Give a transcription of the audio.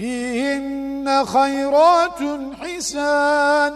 فيهن خيرات حسان